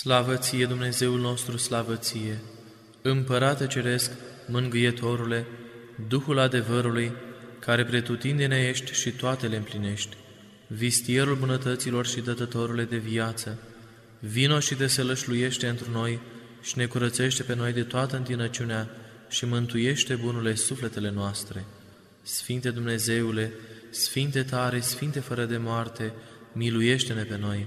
Slavă ție, Dumnezeul nostru, slavă ție! Împărate Ceresc, mângâietorule, Duhul adevărului, care pretutindene ești și toate le împlinești, vistierul bunătăților și dătătorule de viață, vino și te sălășluiește într noi și ne curățește pe noi de toată întinăciunea și mântuiește bunule sufletele noastre. Sfinte Dumnezeule, Sfinte tare, Sfinte fără de moarte, miluiește-ne pe noi!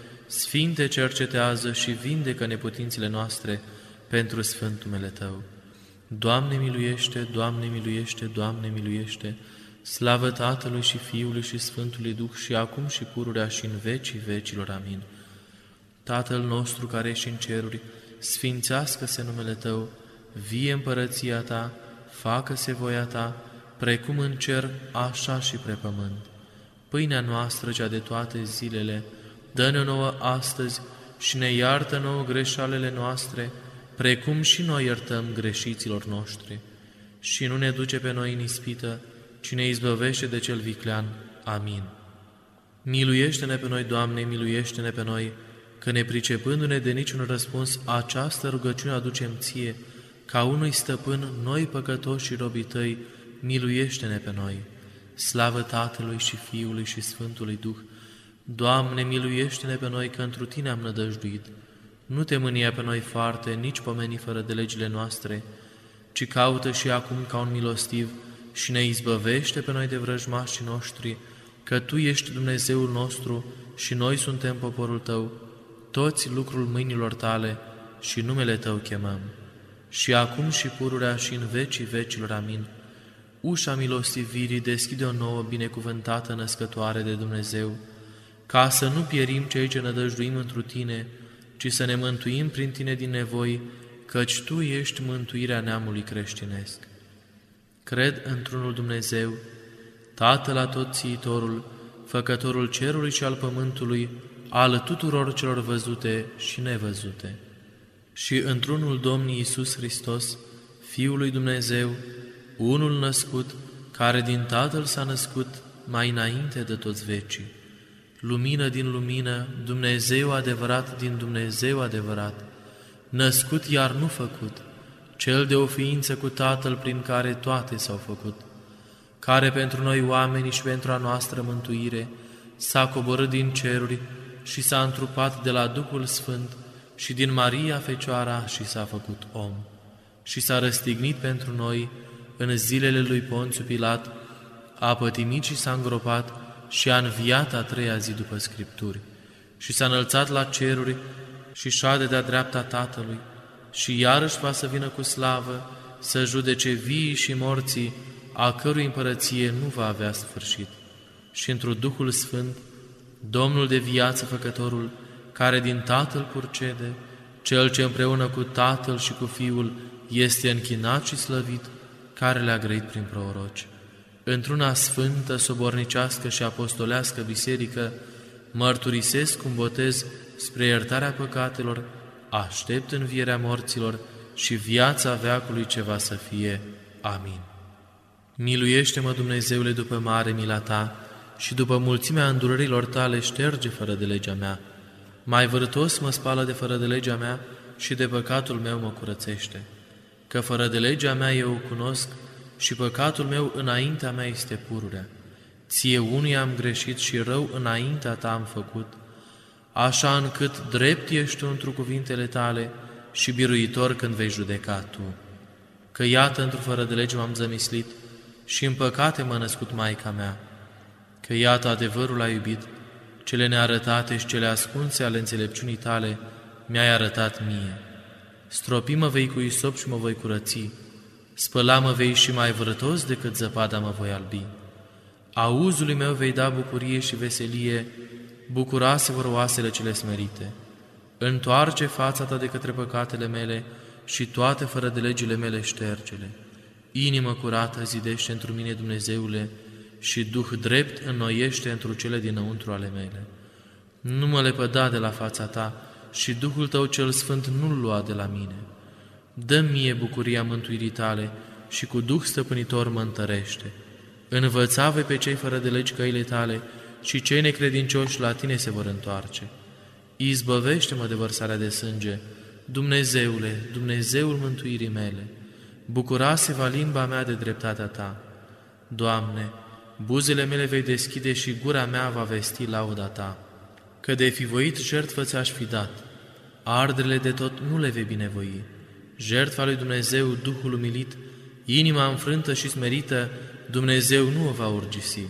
Sfinte, cercetează și vindecă neputințele noastre pentru Sfântul numele Tău. Doamne miluiește, Doamne miluiește, Doamne miluiește, slavă Tatălui și Fiului și Sfântului Duh și acum și pururea și în vecii vecilor. Amin. Tatăl nostru care ești în ceruri, sfințească-se numele Tău, vie împărăția Ta, facă-se voia Ta, precum în cer, așa și pe pământ. Pâinea noastră, cea de toate zilele, dă-ne nouă astăzi și ne iartă nouă greșalele noastre, precum și noi iertăm greșiților noștri. Și nu ne duce pe noi în ispită, ci ne izbăvește de cel viclean. Amin. Miluiește-ne pe noi, Doamne, miluiește-ne pe noi, că ne pricepându-ne de niciun răspuns, această rugăciune aducem Ție, ca unui stăpân, noi păcătoși și robii Tăi, miluiește-ne pe noi. Slavă Tatălui și Fiului și Sfântului Duh, Doamne, miluiește-ne pe noi că întru Tine am nădăjduit. Nu te mânia pe noi foarte, nici pomeni fără de legile noastre, ci caută și acum ca un milostiv și ne izbăvește pe noi de vrăjmașii noștri, că Tu ești Dumnezeul nostru și noi suntem poporul Tău, toți lucrul mâinilor Tale și numele Tău chemăm. Și acum și pururea și în vecii vecilor. Amin. Ușa milostivirii deschide o nouă binecuvântată născătoare de Dumnezeu, ca să nu pierim cei ce nădăjduim întru Tine, ci să ne mântuim prin Tine din nevoi, căci Tu ești mântuirea neamului creștinesc. Cred într-unul Dumnezeu, Tatăl atotțiitorul, Făcătorul cerului și al pământului, al tuturor celor văzute și nevăzute, și într-unul Domnul Iisus Hristos, Fiul lui Dumnezeu, unul născut, care din Tatăl s-a născut mai înainte de toți vecii, lumină din lumină, Dumnezeu adevărat din Dumnezeu adevărat, născut iar nu făcut, cel de o ființă cu Tatăl prin care toate s-au făcut, care pentru noi oamenii și pentru a noastră mântuire s-a coborât din ceruri și s-a întrupat de la Duhul Sfânt și din Maria Fecioara și s-a făcut om. Și s-a răstignit pentru noi în zilele lui Ponțiu Pilat, a pătimit și s-a îngropat și a înviat a treia zi după Scripturi. Și s-a înălțat la ceruri și șade de-a dreapta Tatălui. Și iarăși va să vină cu slavă să judece vii și morții, a cărui împărăție nu va avea sfârșit. Și într Duhul Sfânt, Domnul de viață făcătorul, care din Tatăl purcede, Cel ce împreună cu Tatăl și cu Fiul este închinat și slăvit, care le-a grăit prin proroci într-una sfântă, sobornicească și apostolească biserică, mărturisesc un botez spre iertarea păcatelor, aștept învierea morților și viața veacului ce va să fie. Amin. Miluiește-mă, Dumnezeule, după mare mila Ta și după mulțimea îndurărilor Tale șterge fără de legea mea. Mai vârtos mă spală de fără de legea mea și de păcatul meu mă curățește. Că fără de legea mea eu o cunosc și păcatul meu înaintea mea este pururea. Ție unui am greșit și rău înaintea ta am făcut, așa încât drept ești tu într cuvintele tale și biruitor când vei judeca tu. Că iată, într fără de lege m-am zămislit și în păcate m-a născut Maica mea. Că iată, adevărul a iubit, cele nearătate și cele ascunse ale înțelepciunii tale mi-ai arătat mie. Stropi mă vei cu isop și mă voi curăți, Spăla-mă vei și mai vrătos decât zăpada mă voi albi. Auzului meu vei da bucurie și veselie, bucurase vor oasele cele smerite. Întoarce fața ta de către păcatele mele și toate fără de legile mele ștergele. Inimă curată zidește într mine, Dumnezeule, și Duh drept înnoiește într cele dinăuntru ale mele. Nu mă lepăda de la fața Ta și Duhul Tău cel Sfânt nu-L lua de la mine. Dă mie bucuria mântuirii Tale și cu Duh stăpânitor mă întărește. învăța pe cei fără de legi căile Tale și cei necredincioși la Tine se vor întoarce. Izbăvește-mă de vărsarea de sânge, Dumnezeule, Dumnezeul mântuirii mele, bucurase-va limba mea de dreptatea Ta. Doamne, buzele mele vei deschide și gura mea va vesti lauda Ta, că de fi voit jertfă ți-aș fi dat, ardele de tot nu le vei binevoi. Jertfa lui Dumnezeu, Duhul umilit, inima înfrântă și smerită, Dumnezeu nu o va urgisi.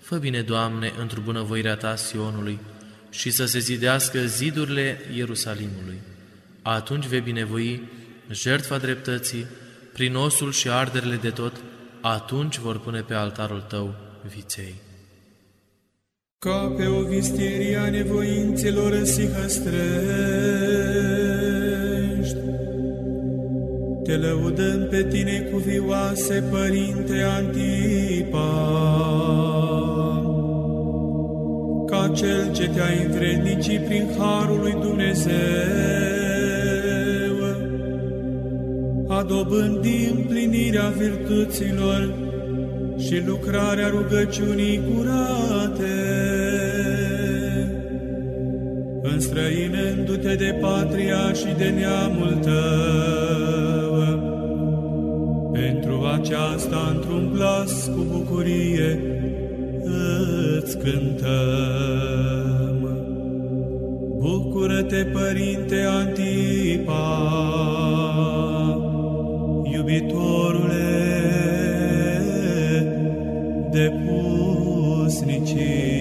Fă bine, Doamne, într-o bunăvoirea Ta Sionului și să se zidească zidurile Ierusalimului atunci vei binevoi jertfa dreptății, prin osul și arderile de tot, atunci vor pune pe altarul tău viței. Ca pe o visterie a nevoințelor sihăstrești, te lăudăm pe tine cu vioase, Părinte Antipa, ca Cel ce te-a învrednicit prin Harul lui Dumnezeu, a dobândi împlinirea virtuților și lucrarea rugăciunii curate, înstrăinându-te de patria și de neamul tău. Pentru aceasta, într-un glas cu bucurie, îți cântăm. Bucură-te, Părinte Antipa, iubitorule de pusnicie.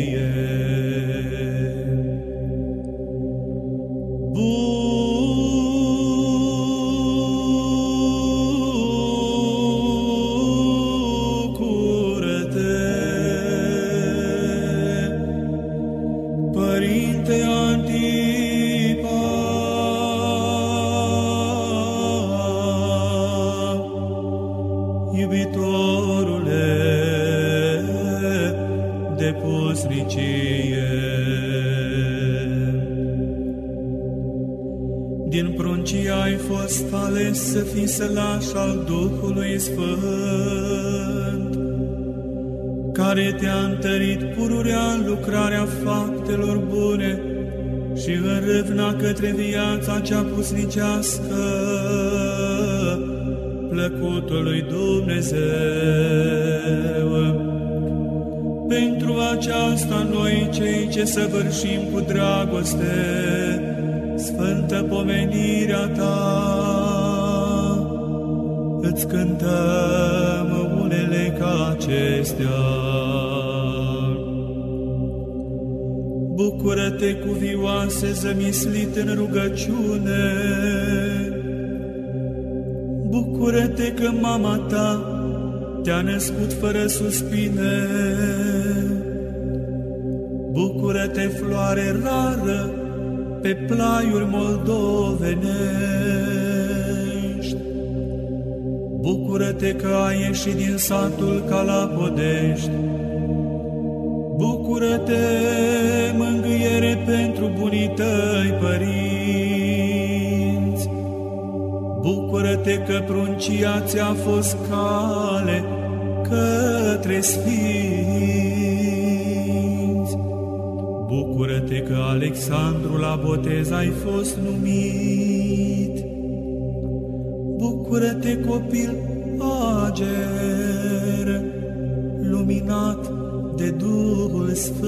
Sălaș al Duhului Sfânt, care te-a întărit pururea în lucrarea faptelor bune și râvna către viața cea pusnicească, plăcutul lui Dumnezeu. Pentru aceasta noi, cei ce săvârșim cu dragoste, sfântă pomenirea Ta, îți cântăm unele ca acestea. Bucură-te cu vioase zămislit în rugăciune, Bucură-te că mama ta te-a născut fără suspine, Bucură-te, floare rară, pe plaiuri moldovene. Bucură-te că ai ieșit din satul Calapodești. Bucură-te, mângâiere pentru bunii tăi părinți. Bucură-te că pruncia ți-a fost cale către sfinți. Bucură-te că Alexandru la botez ai fost numit. Bucură-te, copil ager, luminat de Duhul Sfânt.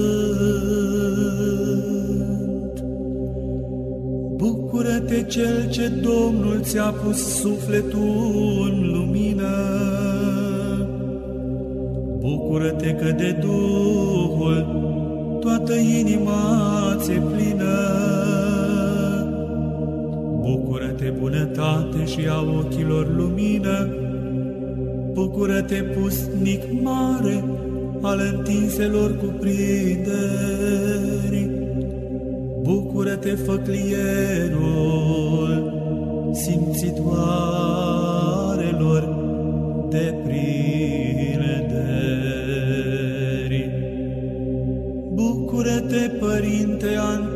Bucură-te, Cel ce Domnul ți-a pus sufletul în lumină. Bucură-te că de Duhul toată inima ți-e plină. Bunătate și a ochilor lumină, Bucură-te, pusnic mare al întinselor cuprinderi, Bucură-te, făclierul simțitoarelor de prilădări. Bucură-te, Părinte Antipa,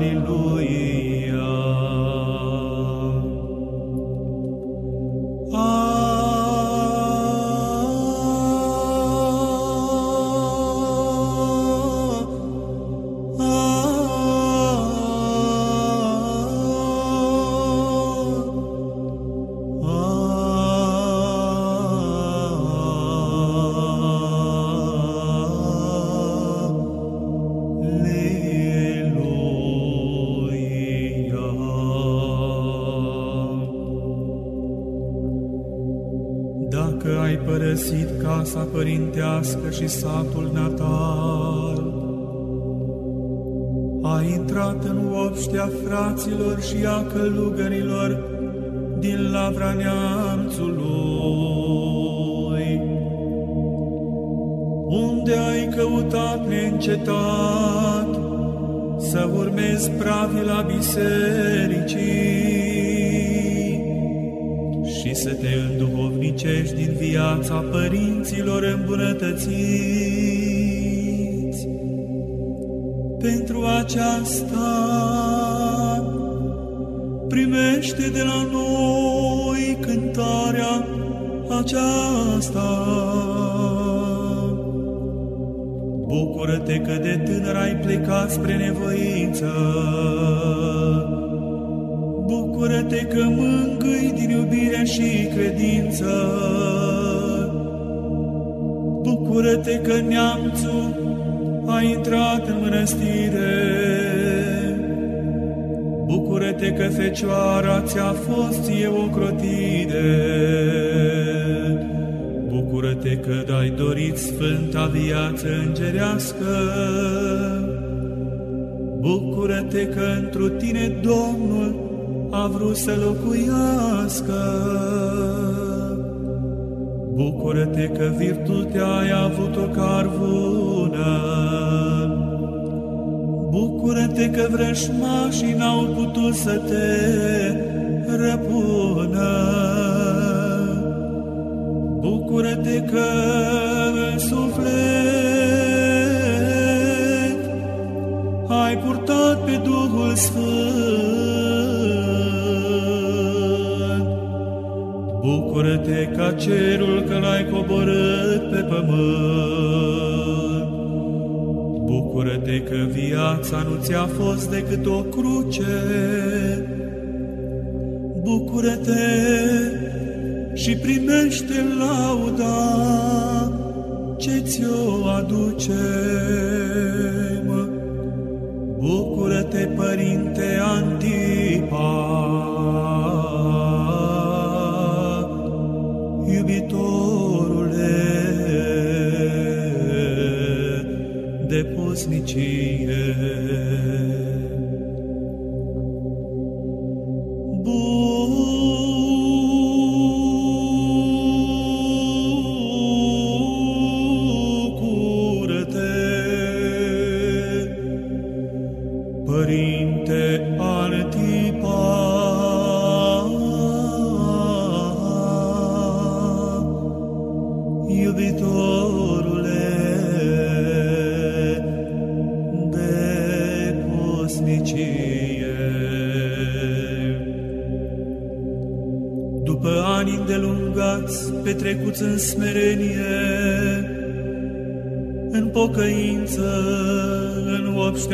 Aliluia. Și satul natal, ai intrat în obștea fraților și a călugărilor din lavra neamțului, unde ai căutat neîncetat să urmezi pravila bisericii și să te înduhovnicești din viața părinților îmbunătățiți. Pentru aceasta primește de la noi cântarea aceasta. Bucură-te că de tânăr ai plecat spre nevoință. Mănăstire. Bucură-te că Fecioara ți-a fost ție ocrotire. Bucură-te că ai dorit sfânta viață îngerească. Bucură-te că întru tine Domnul a vrut să locuiască. Bucură-te că virtutea ai avut-o carvună. Bucură-te că vrășmașii n-au putut să te răpună. Bucură-te că în suflet ai purtat pe Duhul Sfânt. Bucură-te ca cerul că l-ai coborât pe pământ. Bucură-te că viața nu ți-a fost decât o cruce. Bucură-te și primește lauda ce ți-o aducem. Bucură-te, Părinte Antipa, de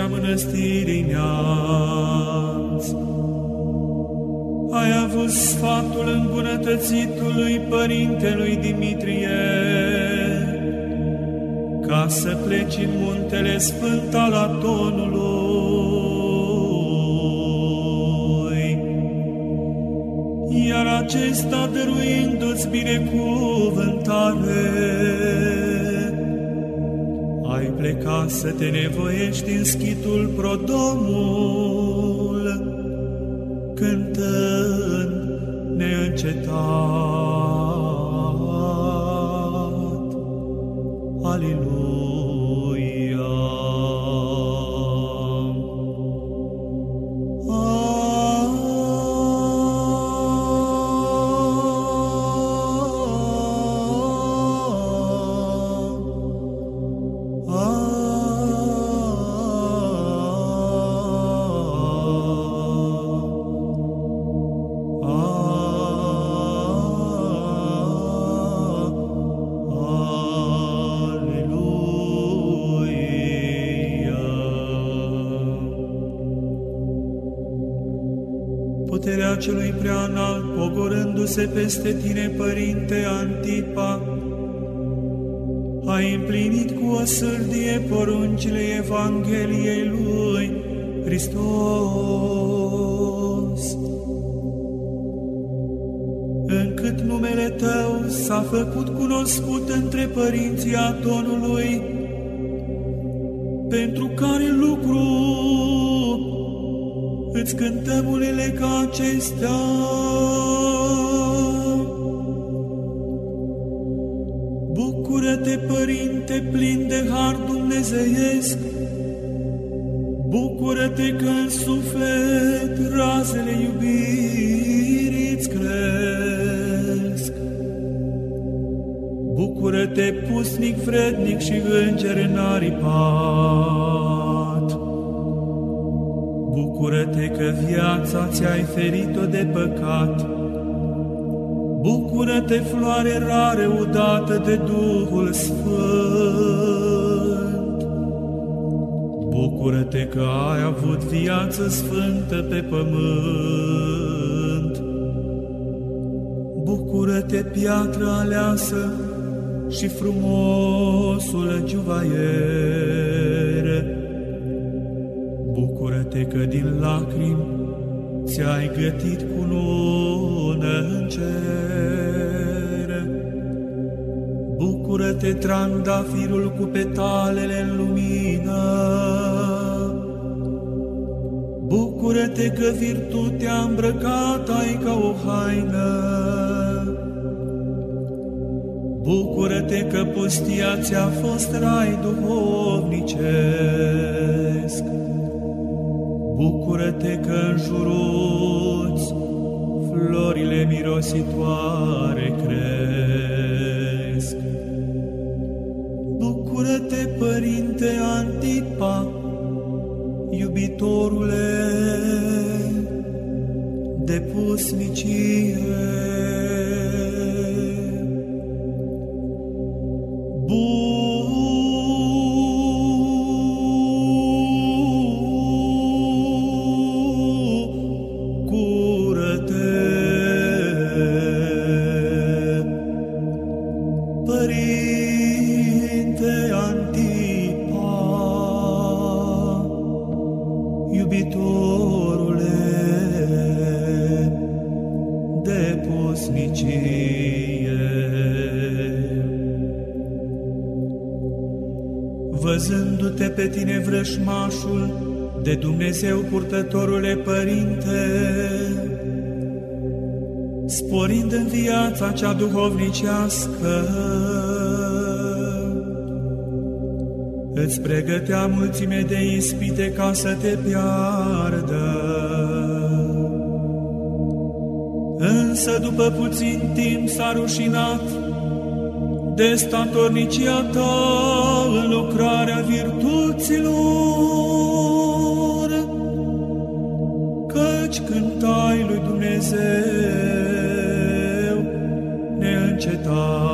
în obștea mănăstirii neamț. Ai avut sfatul îmbunătățitului părintelui Dimitrie, ca să pleci în muntele sfânt al Atonului, iar acesta dăruindu-ți binecuvântare, ai plecat să te nevoiești în schitul prodomul, peste tine, Părinte Antipa, ai împlinit cu o sârdie poruncile Evangheliei lui Hristos. Încât numele Tău s-a făcut cunoscut între părinții Atonului, Bucură-te, pusnic, vrednic și înger în aripat. Bucură-te că viața ți-ai ferit-o de păcat. Bucură-te, floare rare udată de Duhul Sfânt. Bucură-te că ai avut viață sfântă pe pământ. Bucură-te, piatră aleasă și frumosul juvaier. Bucură-te că din lacrimi ți-ai gătit cu lună în cer. Bucură-te, trandafirul cu petalele în lumină. Bucură-te că virtutea îmbrăcat ai ca o haină. Bucură-te că pustia ți-a fost rai duhovnicesc. Bucură-te că în juruți florile mirositoare cresc. Bucură-te, Părinte Antipa, iubitorule de pusnicie. Văzându-te pe tine vrășmașul, de Dumnezeu purtătorule Părinte, sporind în viața cea duhovnicească, îți pregătea mulțime de ispite ca să te piardă. Însă după puțin timp s-a rușinat de statornicia ta în lucrarea virtuților, căci cântai lui Dumnezeu neîncetat.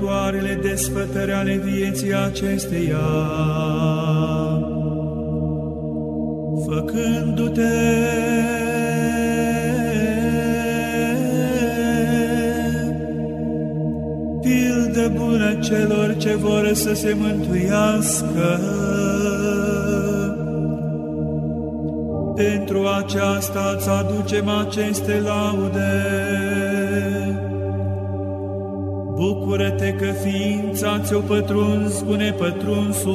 De trecătoarele desfătări ale vieții acesteia, făcându-te pildă bună celor ce vor să se mântuiască, Pentru aceasta îți aducem aceste laude. Bucură-te că ființa ți-o pătruns cu nepătrunsul.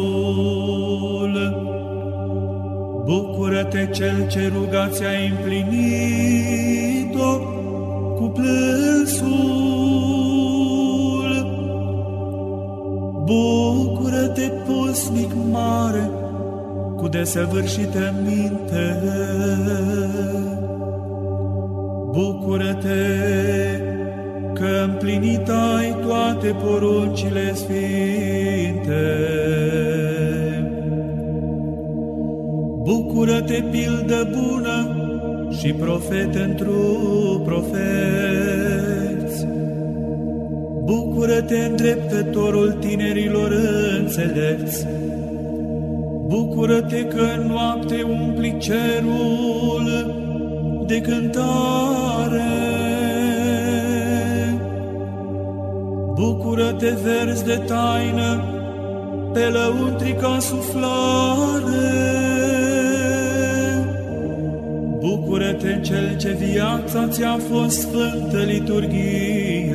Bucură-te cel ce ruga ți-a împlinit-o cu plânsul. Bucură-te, pusnic mare, cu desăvârșită minte. Bucură-te că împlinit ai toate poruncile sfinte. Bucură-te, pildă bună și profet într-o profeți. Bucură-te, îndreptătorul tinerilor înțelepți, Bucură-te că în noapte umpli cerul de cântare. Bucură-te, verzi de taină, pe lăuntrica suflare. Bucură-te, cel ce viața ți-a fost sfântă liturghie.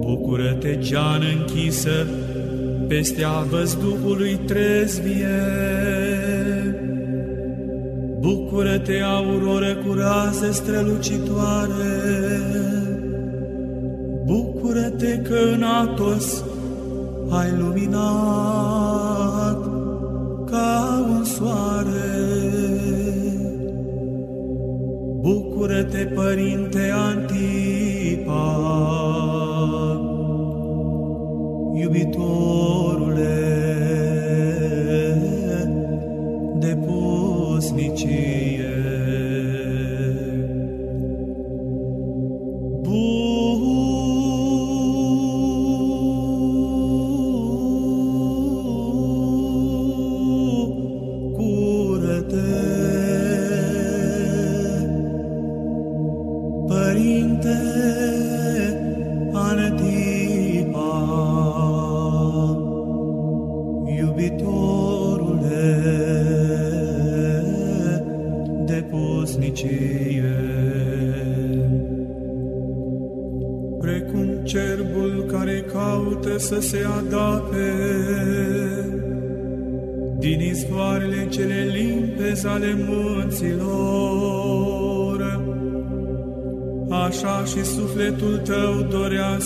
Bucură-te, geană închisă, peste a văzduhului trezvie. Bucură-te, auroră cu raze strălucitoare, Bucură-te că în Atos ai luminat ca un soare. Bucură-te, Părinte Antipa, iubitorule de pusnicie.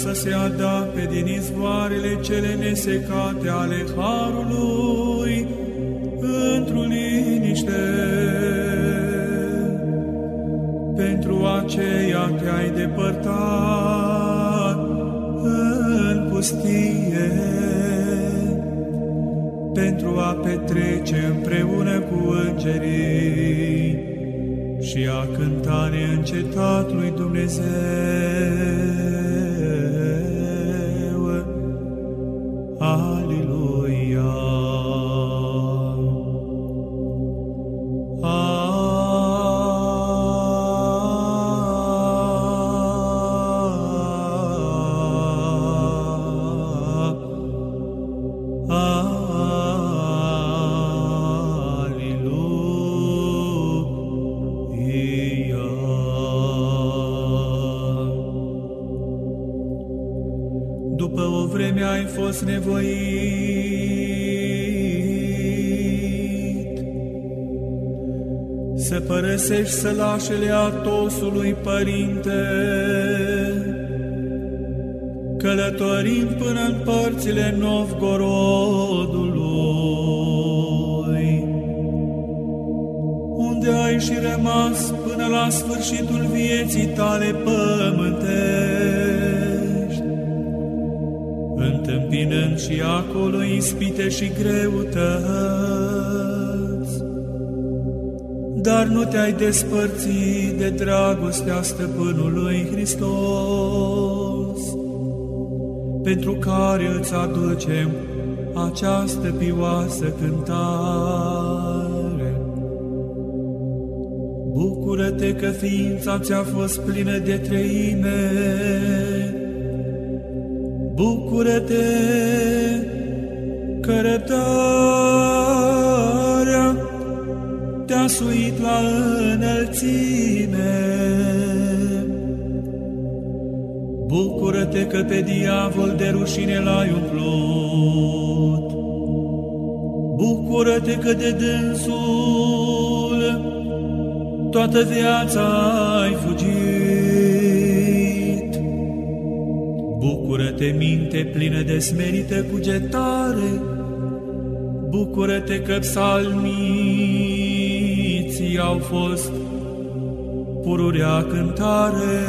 Să se adape din izvoarele cele nesecate ale Harului sălașele atosului, Părinte, călătorind până în părțile Novgorodului, unde ai și rămas până la sfârșitul vieții tale pământești întâmpinând și acolo ispite și greutăți. Dar nu te-ai despărțit de dragostea stăpânului Hristos, pentru care îți aducem această pioasă cântare. Bucură-te că ființa ți-a fost plină de treime, Bucură-te că răbdarea te-a suit la înălțime. Bucură-te că pe diavol de rușine l-ai umplut. Bucură-te că de dânsul toată viața ai fugit. Bucură-te, minte plină de smerită cugetare, Bucură-te că psalmiții au fost pururea cântare.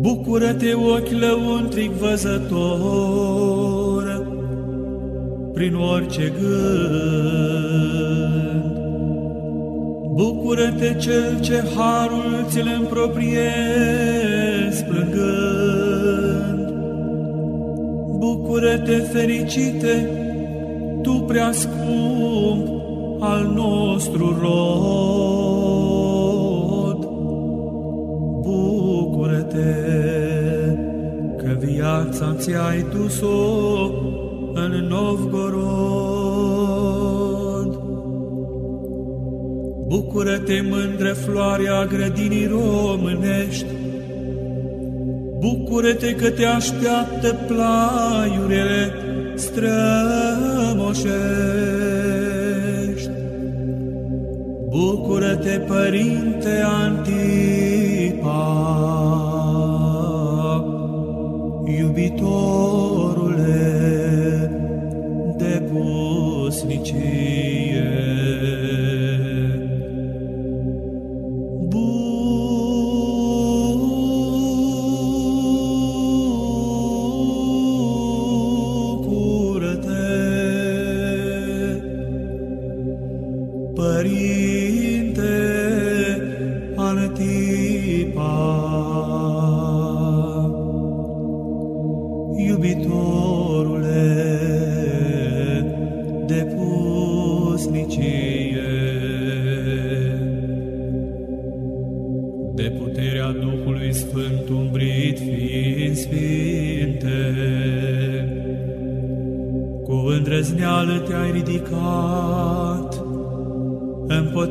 Bucură-te, ochi lăuntric văzător, prin orice gând. Bucură-te, cel ce harul ți-l împropriezi plângând. Bucură-te, fericite, tu prea scump al nostru rod. Bucură-te că viața ți-ai dus-o în Novgorod. Bucură-te, mândră floarea grădinii românești, Bucură-te că te așteaptă plaiurile strămoșești. Bucură-te, Părinte Antipa, iubitorule de pusnicie.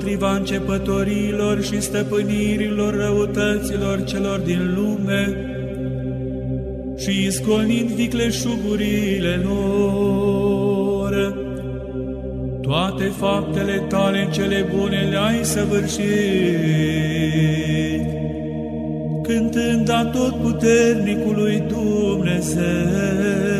Împotriva începătorilor și stăpânirilor răutăților celor din lume și isconind vicleșugurile lor. Toate faptele tale cele bune le-ai săvârșit, cântând a tot puternicului Dumnezeu. Dumnezeu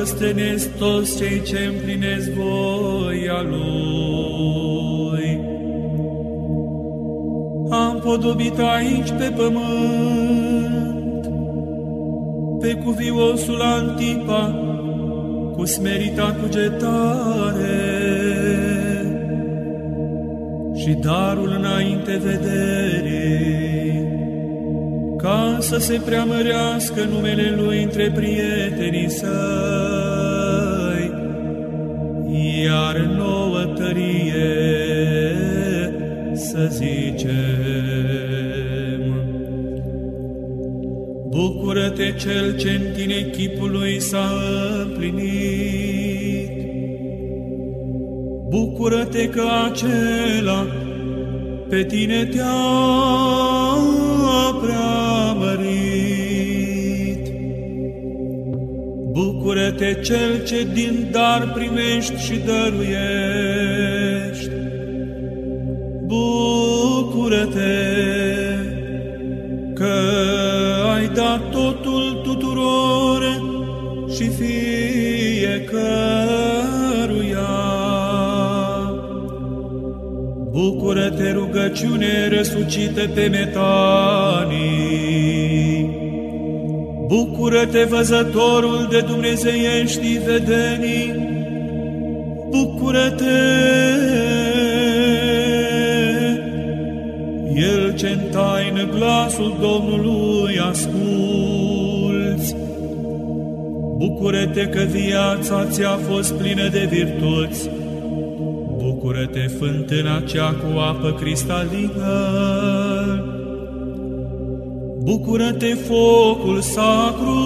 zadar se ostenesc toți cei ce împlinesc voia Lui. Am podobit aici pe pământ, pe cuviosul Antipa, cu smerita cugetare și darul înainte vederii, ca să se preamărească numele Lui între prietenii Săi, iar nouă tărie să zicem. Bucură-te cel ce în tine chipul lui s-a împlinit. Bucură-te că acela pe tine te-a Bucură-te cel ce din dar primești și dăruiești. Bucură-te că ai dat totul tuturor și fiecăruia. Bucură-te rugăciune răsucită pe metanii. Bucură-te văzătorul de dumnezeiești vedenii. Bucură-te El ce în taină glasul Domnului asculți. Bucură-te că viața ți-a fost plină de virtuți. Bucură-te fântâna cea cu apă cristalină. Bucură-te focul sacru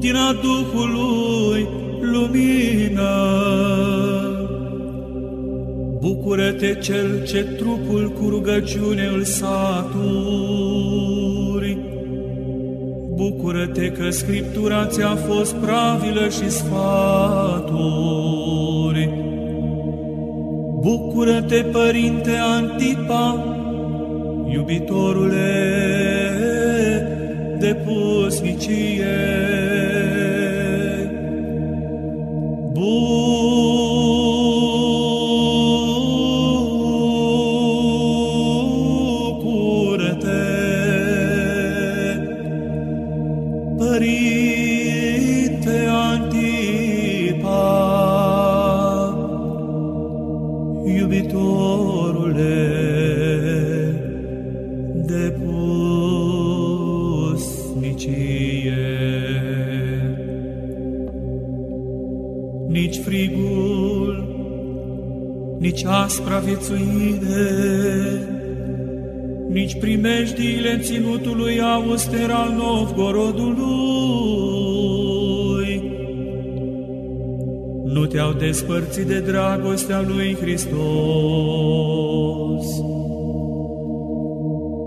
din a Duhului lumină. Bucură-te cel ce trupul cu rugăciune îl saturi. Bucură-te că Scriptura ți-a fost pravilă și sfaturi. Bucură-te, Părinte Antipa, iubitorule de pusnicie. Bucură-te, nici aspra viețuire, nici primejdiile ținutului auster al Novgorodului, nu te-au despărțit de dragostea lui Hristos,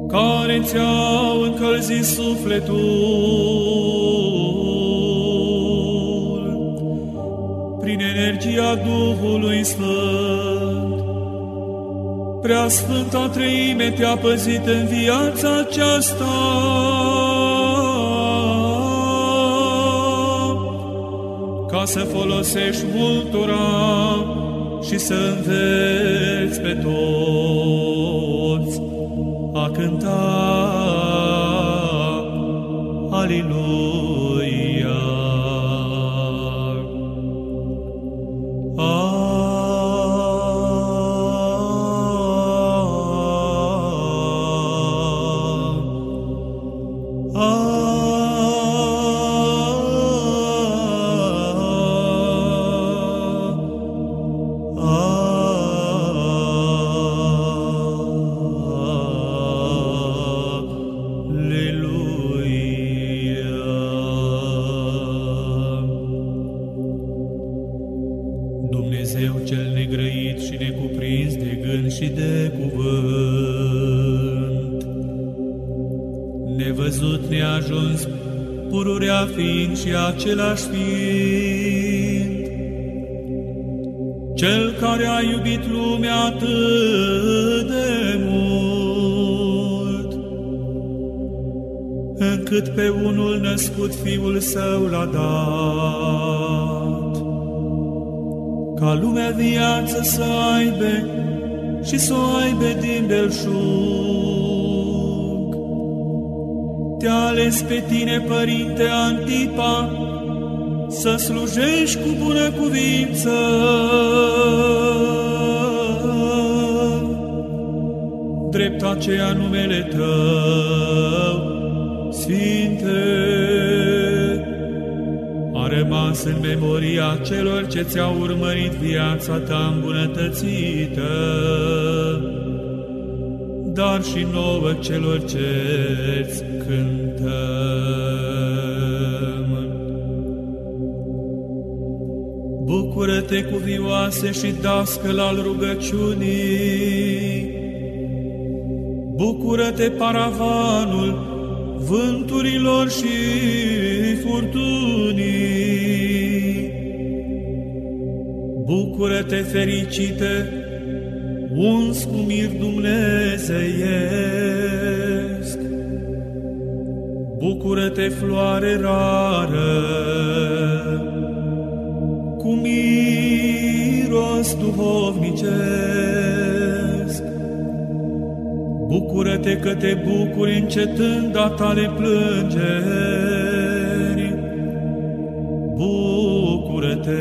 care ți-au încălzit sufletul prin energia Duhului Sfânt. Prea Sfânta Treime te-a păzit în viața aceasta. Ca să folosești multora și să înveți pe toți a cânta același fiind, Cel care a iubit lumea atât de mult, încât pe unul născut Fiul Său l-a dat, ca lumea viață să aibă și să o aibă din belșug. Te-a ales pe tine, Părinte Antipa, să slujești cu bună cuvință. Drept aceea numele Tău, Sfinte, a rămas în memoria celor ce ți-au urmărit viața ta îmbunătățită, dar și nouă celor ce-ți cântăm. Bucură-te vioase și dascăl al rugăciunii. Bucură-te paravanul vânturilor și furtunii. Bucură-te fericite, uns cu mir dumnezeiesc. Bucură-te floare rară, cu miros duhovnicesc. Bucură-te că te bucuri încetând a tale plângeri. Bucură-te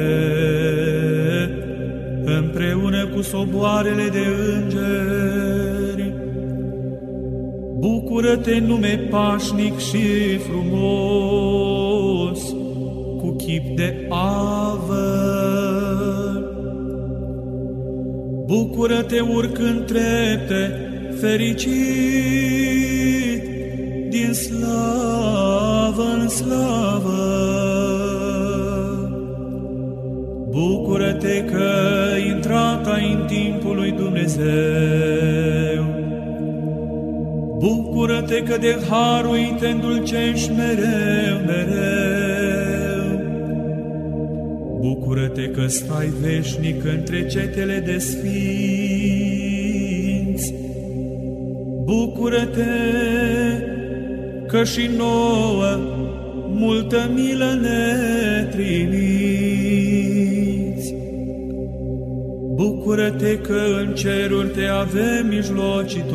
împreună cu soboarele de îngeri. Bucură-te nume pașnic și frumos, cu chip de avă. Bucură-te urcând trepte, fericit, din slavă în slavă. Bucură-te că intrat ai în timpul lui Dumnezeu. Bucură-te că de harul te îndulcești mereu, mereu. Bucură-te că stai veșnic între cetele de sfinți. Bucură-te că și nouă multă milă ne trimiți. Bucură-te că în ceruri te avem mijlocitor.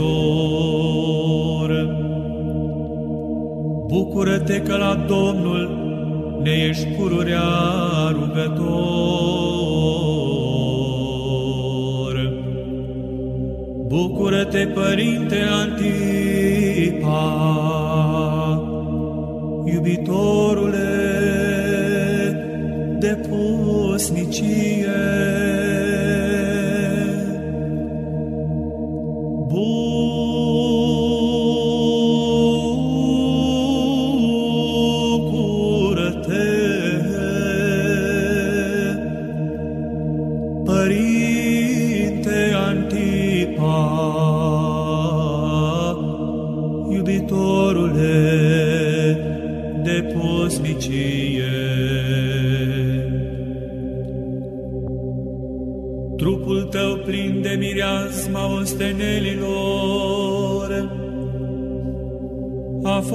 Bucură-te că la Domnul ne ești pururea rugător. Bucură-te, Părinte Antipa, iubitorule de pusnicie.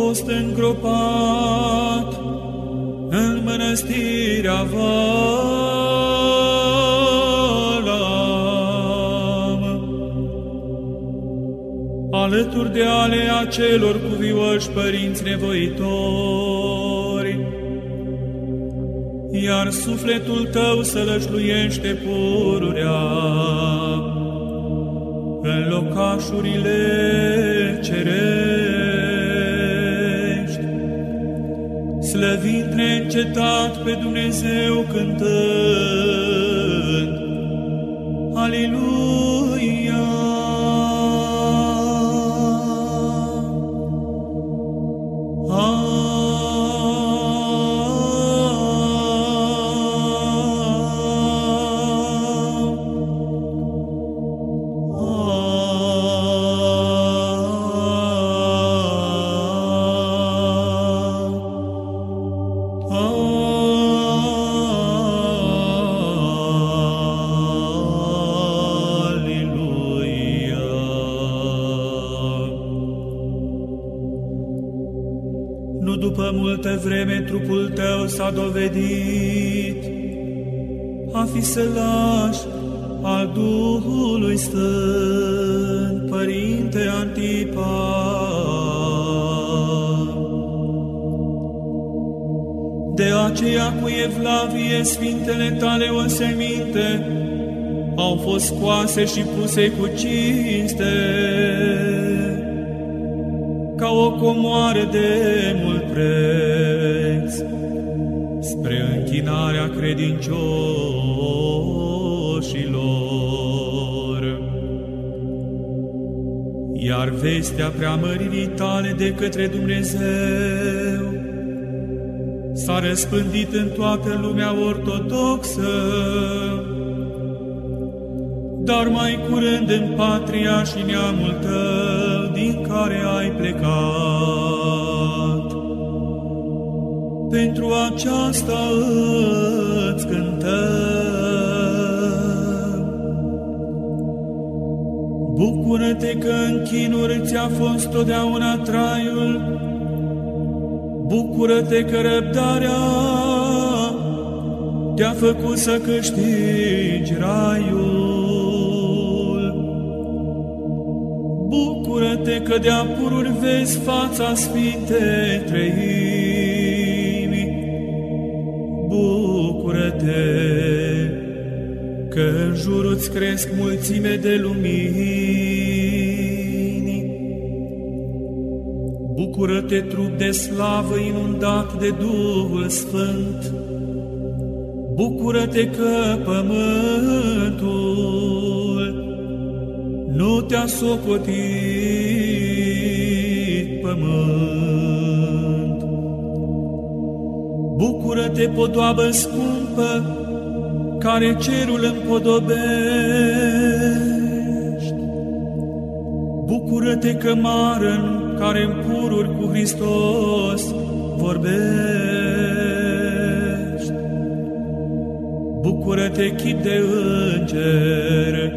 Fost îngropat în mănăstirea Valam, alături de ale acelor cuvioși părinți nevoitori, iar sufletul tău să lășluiește pururea în locașurile cerești, slăvind neîncetat pe Dumnezeu cântând, s-a dovedit a fi sălaș al Duhului Sfânt, Părinte Antipa. De aceea cu Evlavie Sfintele tale oseminte au fost scoase și puse cu cinste, ca o comoară de mult preț, credincioșilor. Iar vestea preamăririi tale de către Dumnezeu s-a răspândit în toată lumea ortodoxă, dar mai curând în patria și neamul tău din care ai plecat. Pentru aceasta Bucură-te că în chinuri ți-a fost totdeauna traiul, Bucură-te că răbdarea te-a făcut să câștigi raiul. Bucură-te că de apururi vezi fața Sfintei Treimi. Că în jurul îți cresc mulțime de lumini. Bucură-te, trup de slavă inundat de Duhul Sfânt, Bucură-te că pământul nu te-a socotit pământ. Bucură-te, podoabă scumpă, care cerul împodobești. Bucură-te, cămară în care în pururi cu Hristos vorbești. Bucură-te, chip de înger,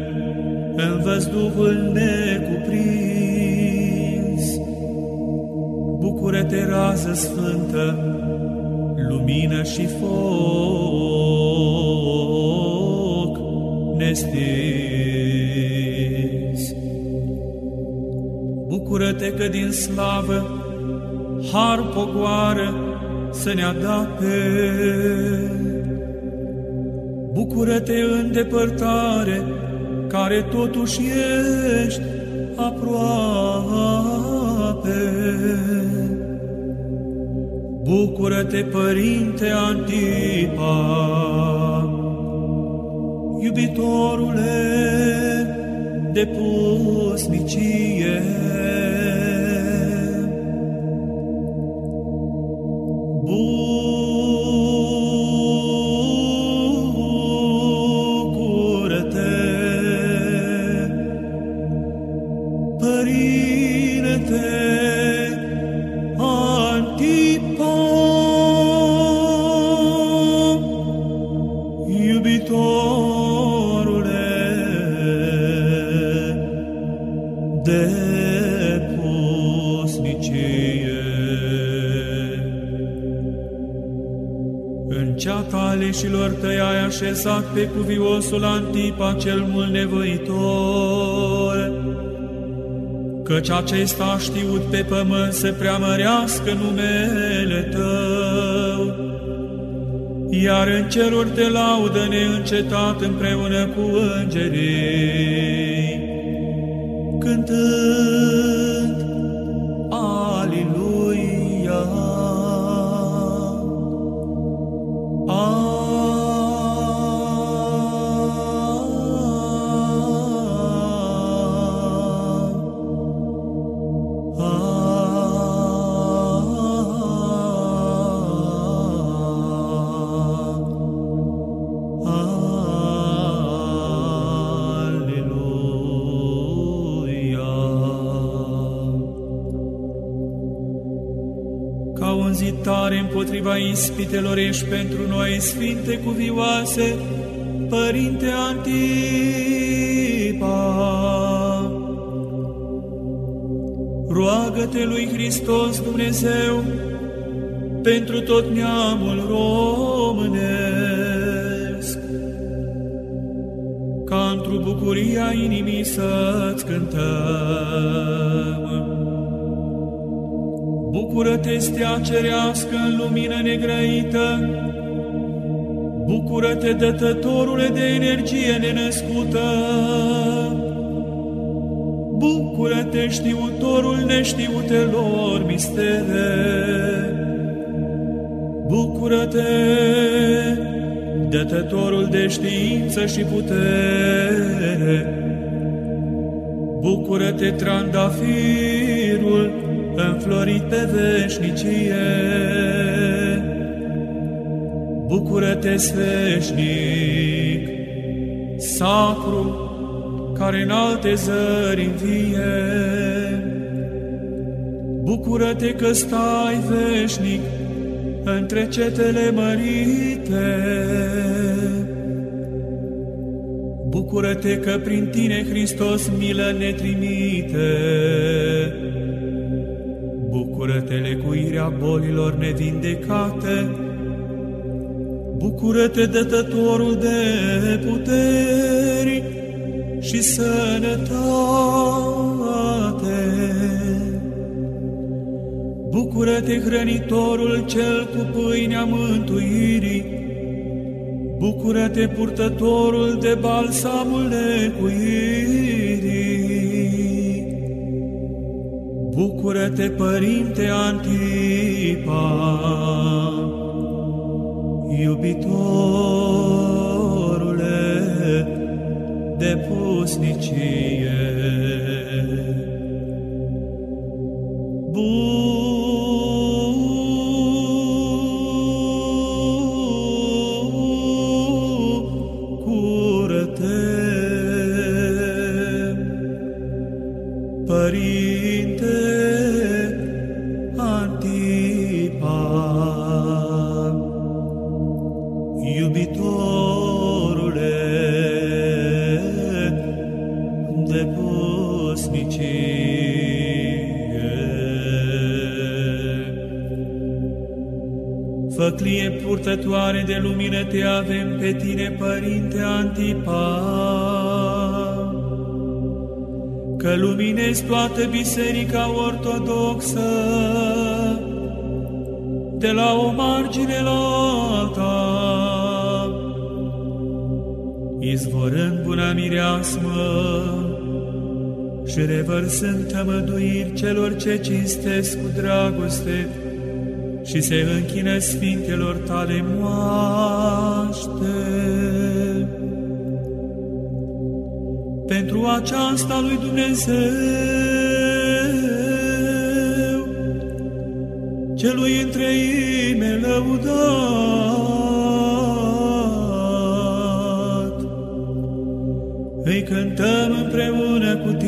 în văzduhul necuprins. Bucură-te, rază sfântă, lumină și foc nestins. Bucură-te că din slavă, har pogoară să ne adapte Bucură-te în depărtare, care totuși ești aproape. Bucură-te, Părinte Antipa, iubitorule de pusnicie. așezat pe cuviosul Antipa cel mult nevoitor, căci acesta a știut pe pământ să preamărească numele Tău, iar în ceruri te laudă neîncetat împreună cu îngerii, cântând ispitelor ești pentru noi, Sfinte cuvioase, Părinte Antipa. Roagă-te lui Hristos Dumnezeu pentru tot neamul românesc. Ca într-o bucuria inimii să-ți cântăm. Bucură-te, stea cerească în lumină negrăită, Bucură-te, dătătorule de energie nenăscută! Bucură-te, știutorul neștiutelor mistere! Bucură-te, dătătorul de știință și putere! Bucură-te, trandafirul înflorit pe veșnicie! Bucură-te, sveșnic, sacru, care în alte zări învie. Bucură-te că stai veșnic între cetele mărite. Bucură-te că prin tine Hristos milă ne trimite. Bucură-te lecuirea bolilor nevindecate, Bucură-te, dătătorul de puteri și sănătate. Bucură-te, hrănitorul cel cu pâinea mântuirii. Bucură-te, purtătorul de balsamul lecuirii. Bucură-te, Părinte Antipa iubitorule de pusnicie. Purtătoare de lumină te avem pe tine, Părinte Antipa, că luminezi toată Biserica Ortodoxă, de la o margine la alta, izvorând buna mireasmă și revărsând tămăduiri celor ce cinstesc cu dragoste, și se închină sfintelor tale moaște. Pentru aceasta lui Dumnezeu, celui între ime lăudat, îi cântăm împreună cu tine.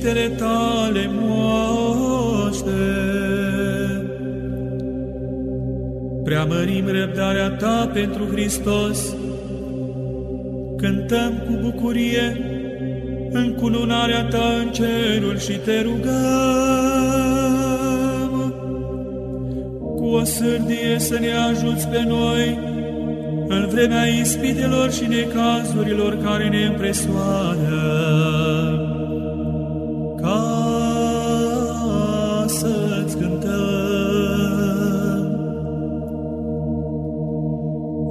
Cinstim Sfintele Tale moaște. Preamărim răbdarea Ta pentru Hristos, cântăm cu bucurie în cununarea Ta în cerul și Te rugăm. Cu o sârdie să ne ajuți pe noi, în vremea ispitelor și necazurilor care ne împresoară,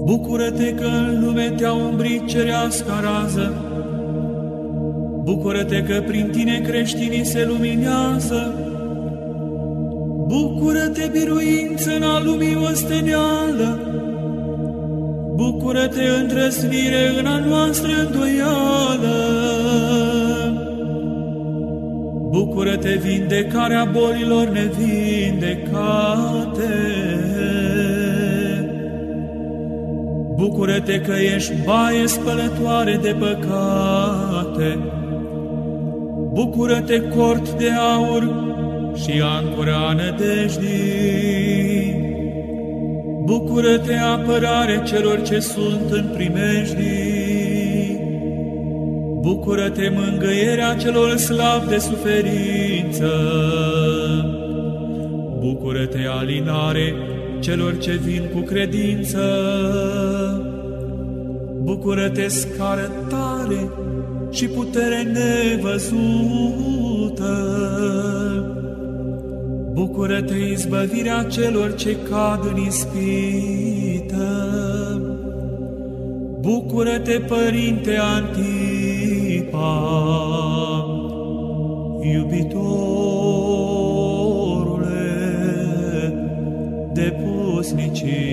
Bucură-te că în lume te-a umbrit cerească rază, Bucură-te că prin tine creștinii se luminează, Bucură-te, biruință în a lumii osteneală, Bucură-te, întrăsnire, în a noastră îndoială! Bucură-te, vindecarea bolilor nevindecate! Bucură-te că ești baie spălătoare de păcate! Bucură-te, cort de aur și ancora nădejdii! Bucură-te, apărare celor ce sunt în primejdii! Bucură-te, mângâierea celor slav de suferință! Bucură-te, alinare celor ce vin cu credință! Bucură-te, scară tare și putere nevăzută! Bucură-te, izbăvirea celor ce cad în ispită. Bucură-te, Părinte Antipa, iubitorule de pusnicie.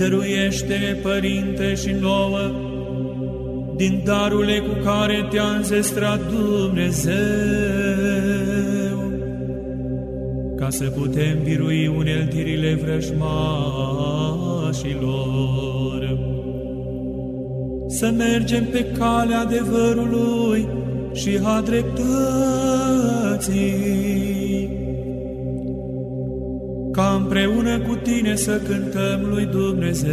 Dăruiește, Părinte, și nouă, din darurile cu care te-a înzestrat Dumnezeu, ca să putem birui uneltirile vrăjmașilor. Să mergem pe calea adevărului și a dreptății, ca împreună cu tine să cântăm lui Dumnezeu.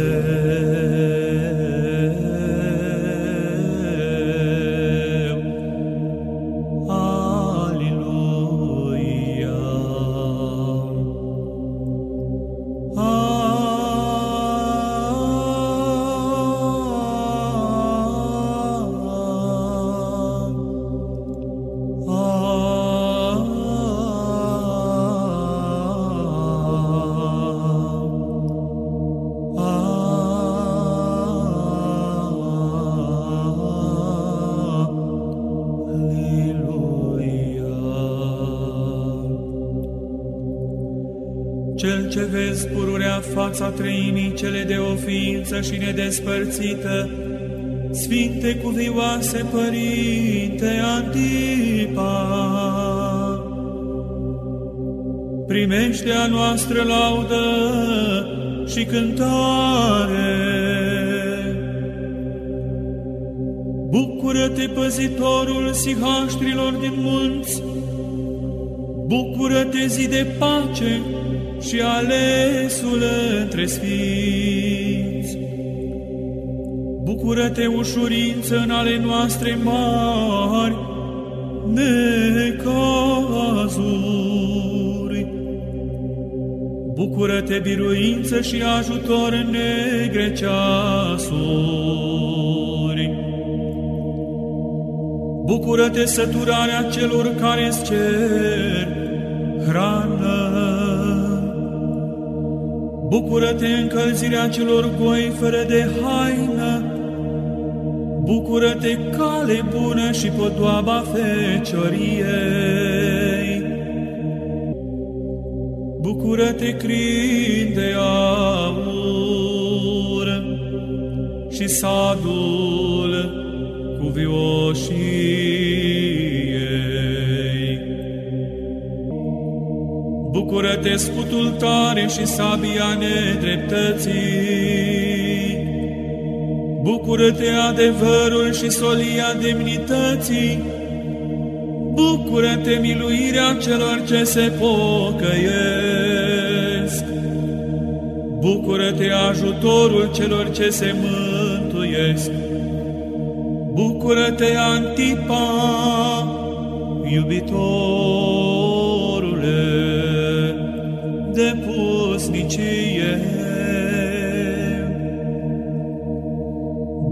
O ființă și nedespărțită, Sfinte cuvioase Părinte Antipa, primește a noastră laudă și cântare. Bucură-te, păzitorul sihaștrilor din munți, Bucură-te, zi de pace, și alesul între sfinți. Bucură-te, ușurință în ale noastre mari necazuri. Bucură-te, biruință și ajutor în negre ceasuri. Bucură-te, săturarea celor care-ți cer hrană. Bucură-te încălzirea celor goi fără de haină, Bucură-te cale bună și potoaba fecioriei. Bucură-te crin de aur și sadul cu vioșii. Bucură-te, scutul tare și sabia nedreptății. Bucură-te, adevărul și solia demnității. Bucură-te, miluirea celor ce se pocăiesc. Bucură-te, ajutorul celor ce se mântuiesc. Bucură-te, Antipa, iubitorule de pusnicie.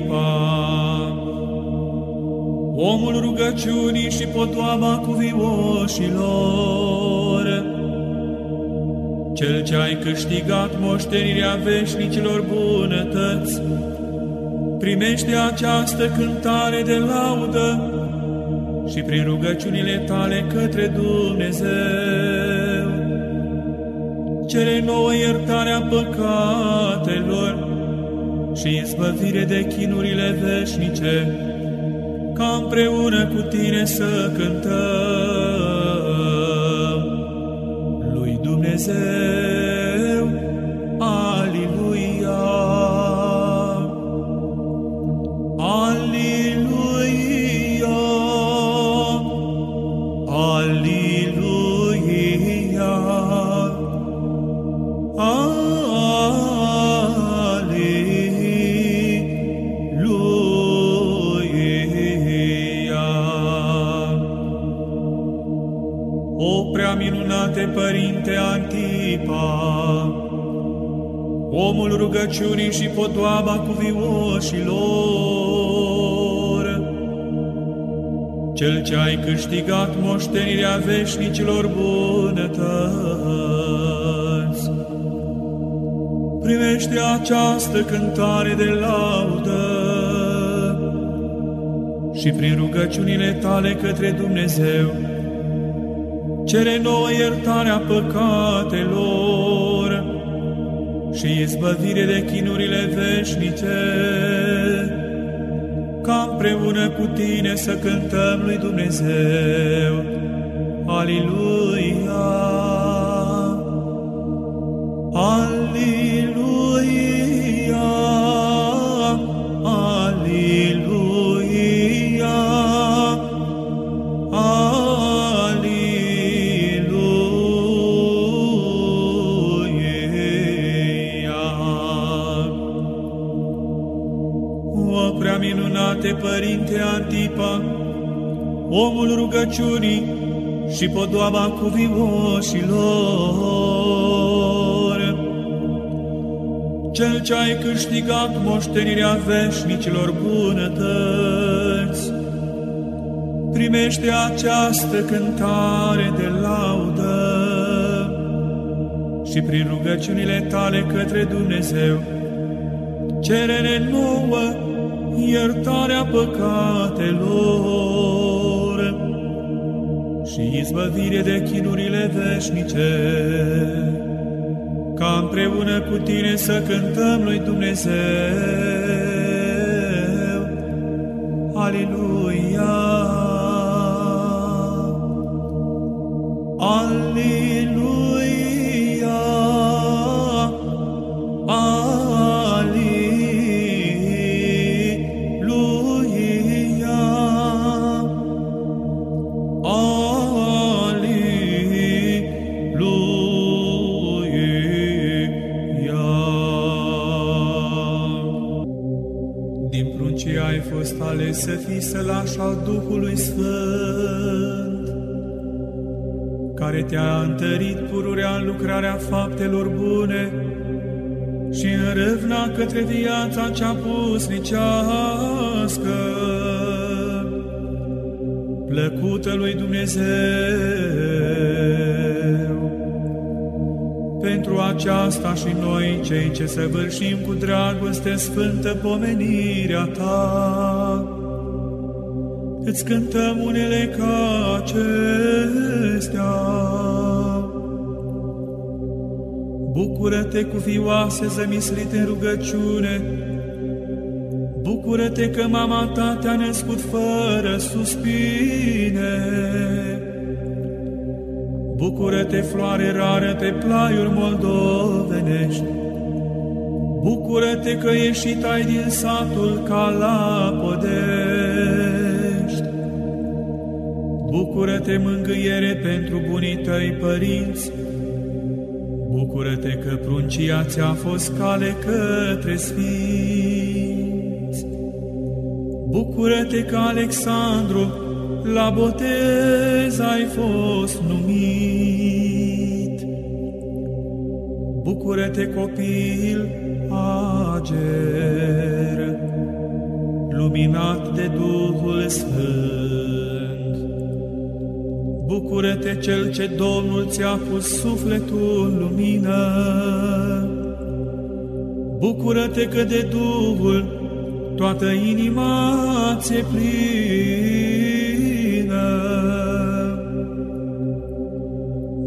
de pusnicie. O prea minunate Părinte Atipa, omul rugăciunii și potoaba cuvioșilor, cel ce ai câștigat moștenirea veșnicilor bunătăți, primește această cântare de laudă și prin rugăciunile tale către Dumnezeu. Cere nouă iertarea păcatelor și izbăvire de chinurile veșnice, ca împreună cu tine să cântăm. Dumnezeu, rugăciunii și podoaba cuvioșilor, cel ce ai câștigat moștenirea veșnicilor bunătăți. Primește această cântare de laudă și prin rugăciunile tale către Dumnezeu, cere nouă iertarea păcatelor și izbăvire de chinurile veșnice, ca împreună cu tine să cântăm lui Dumnezeu. Aliluia! Părinte Antipa, omul rugăciunii și podoaba cuvioșilor, cel ce ai câștigat moștenirea veșnicilor bunătăți, primește această cântare de laudă. Și prin rugăciunile tale către Dumnezeu, cerere nouă iertarea păcatelor și izbăvire de chinurile veșnice, ca împreună cu tine să cântăm lui Dumnezeu. Lucrarea faptelor bune și în râvna către viața cea pusnicească, plăcută lui Dumnezeu. Pentru aceasta și noi, cei ce săvârșim cu dragoste sfântă pomenirea Ta, îți cântăm unele ca acestea. Bucură-te cu vioase zămislite în rugăciune, Bucură-te că mama ta te-a născut fără suspine. Bucură-te, floare rară pe plaiuri moldovenești, Bucură-te că ieșit ai din satul Calapodești. Bucură-te, mângâiere pentru bunii tăi părinți, Bucură-te că pruncia ți-a fost cale către sfinți. Bucură-te că Alexandru la botez ai fost numit. Bucură-te copil ager, luminat de Duhul Sfânt. Bucură-te cel ce Domnul ți-a pus sufletul lumină. Bucură-te că de Duhul toată inima ți-e plină.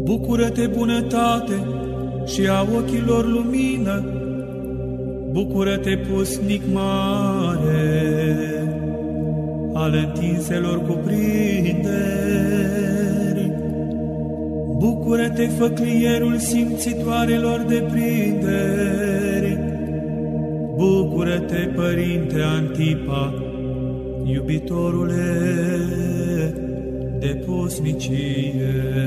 Bucură-te bunătate și a ochilor lumină, Bucură-te pusnic mare al întinselor cuprinderi. Bucură-te, făclierul simțitoarelor de prinderi. Bucură-te, Părinte Antipa, iubitorule de pusnicie.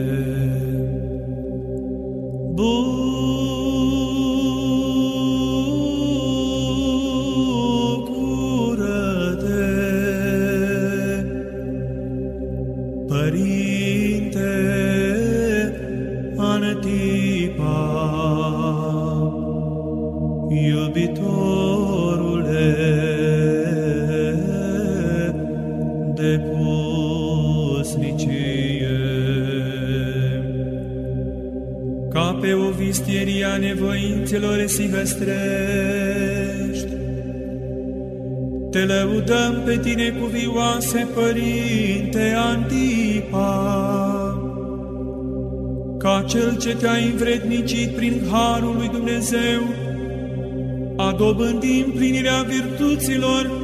Bucură vistieria nevoințelor silvestrești. Te lăudăm pe tine cu vioase, Părinte Antipa, ca Cel ce te-a învrednicit prin Harul lui Dumnezeu, a dobândi împlinirea virtuților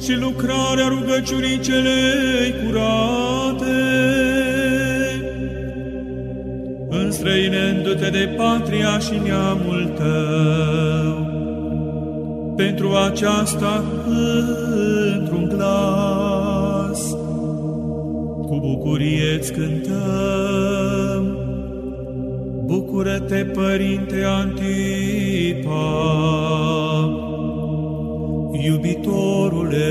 și lucrarea rugăciunii celei curate înstrăinându-te de patria și neamul tău. Pentru aceasta, într-un glas, cu bucurie îți cântăm. Bucură-te, Părinte Antipa, iubitorule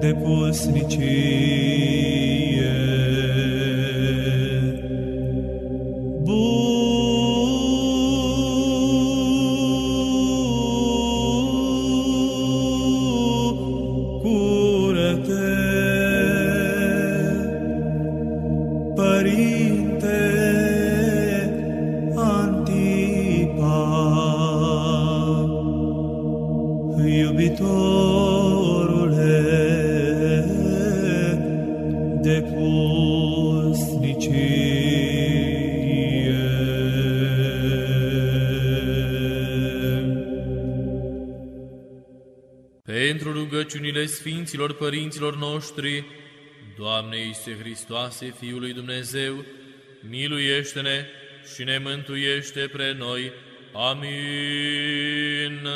de pusnicii. Rugăciunile Sfinților Părinților noștri, Doamne Iisuse Hristoase, Fiul lui Dumnezeu, miluiește-ne și ne mântuiește pre noi. Amin.